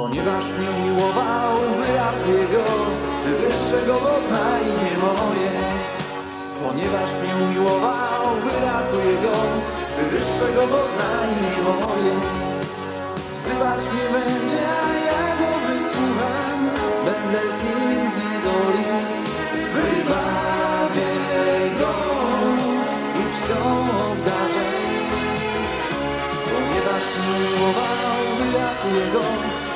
کون واشنیو باؤ گیا تی گو غیر کونے واشنی ہوا باؤ گیا دے گو ورش گوشائی ہوئے گوشت سی دوڑے گا کون راشنی گو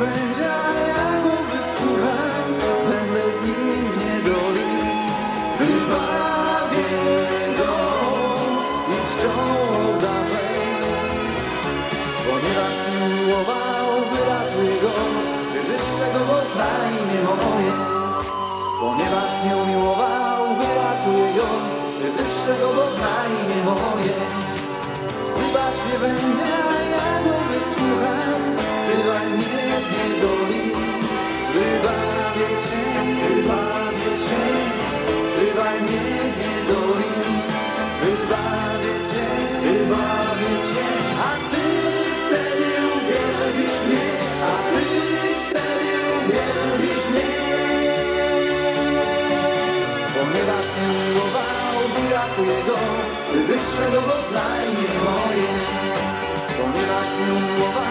ہوا چو گو رش گزائی ہوئے کنویا چل گو روزائی ہوئے رات بابا